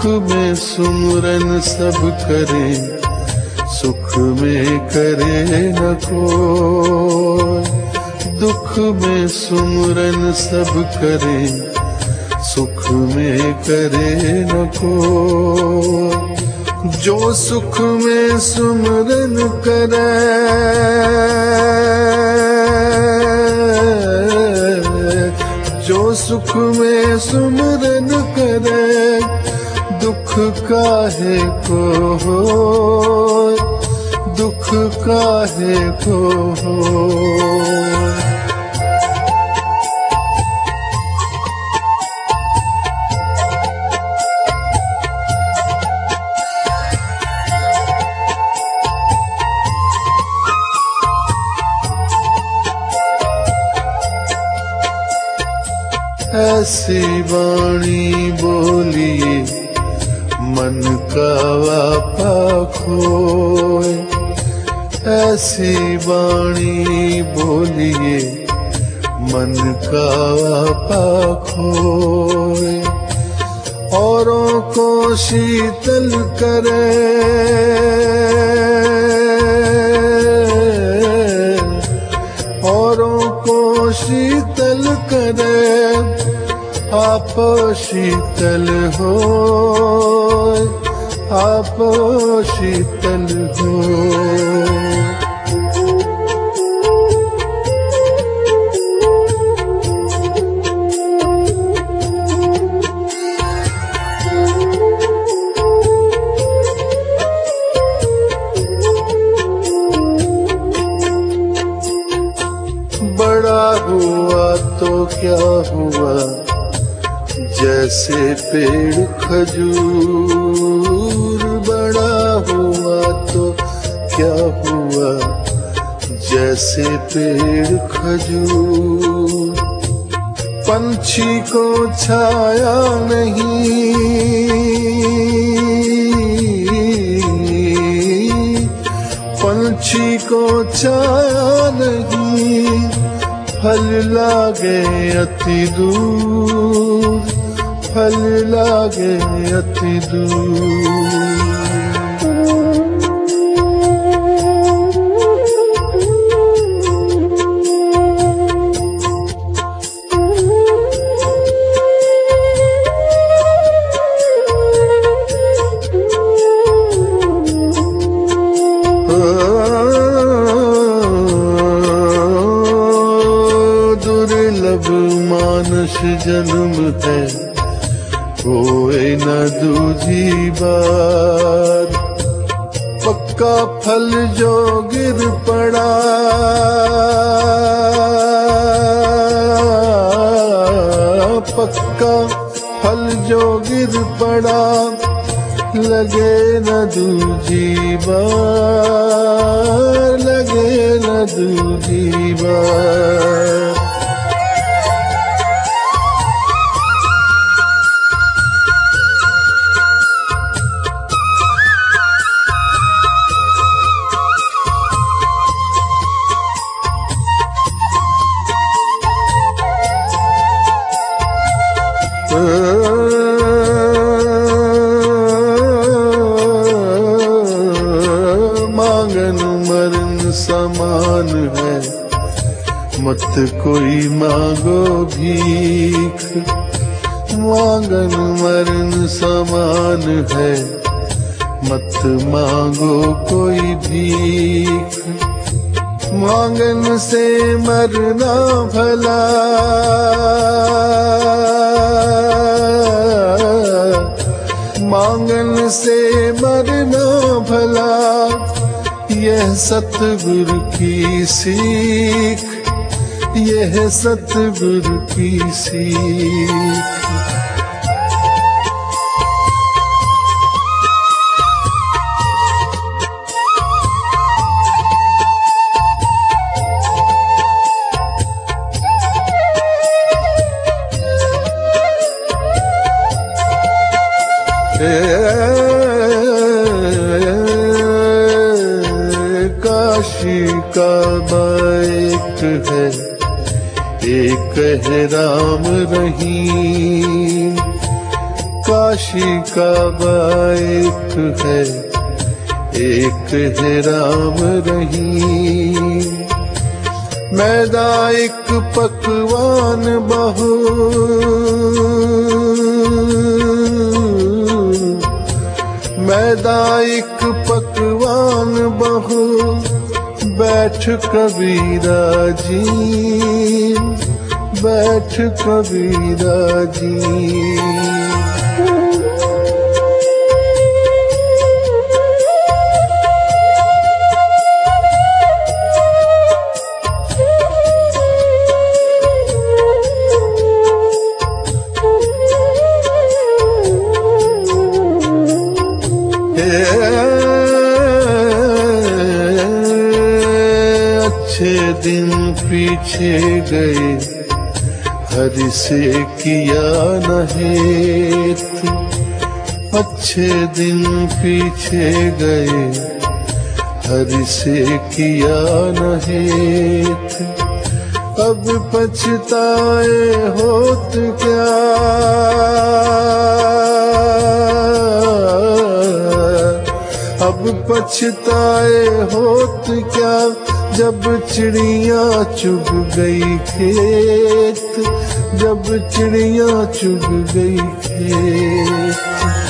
दुख में सुमरन सब करे, सुख में करे न कोई। दुख में सुमरन सब करें, सुख में करे न को जो सुख में सुमरन करे, जो सुख में सुमरन करे दुख काहे को हो? दुख काहे को हो? ऐसी वाणी बोलिए। मन का वापा ऐसी वाणी बोलिए मन का वापा खोए। औरों को शीतल करे। आप शीतल हो आप शीतल हो। बड़ा हुआ तो क्या हुआ? जैसे पेड़ खजूर बड़ा हुआ तो क्या हुआ? जैसे पेड़ खजूर। पंछी को छाया नहीं। पंछी को छाया नहीं। फल लागे अति दूर। फल लागे अति दूर। दुर्लभ मानस जन्म है। कोई न दूजी बार पक्का फल जो गिर पड़ा। पक्का फल जो गिर पड़ा, लगे न दूजी बार लगे न दूजी बार मत कोई मांगो भीख। मांगन मरण समान है, मत मांगो कोई भीख। मांगन से मरना भला। मांगन से मरना भला, यह सतगुरु की सीख। यह सतगुरु की सीख। काशी का बाइक है। एक है राम रहीम। काशी का बाइक है, एक है राम रही मैदा एक पकवान बहु मैदा एक पकवान बहु बैठ कबीरा जी बैठ कबीरा जी दिन पीछे गए, हर से किया नहीं अच्छे दिन पीछे गए, हर से किया नहीं अब पछताए होत क्या? अब पछताए होत क्या? जब चिड़िया चुग गई खेत जब चिड़िया चुग गई खेत।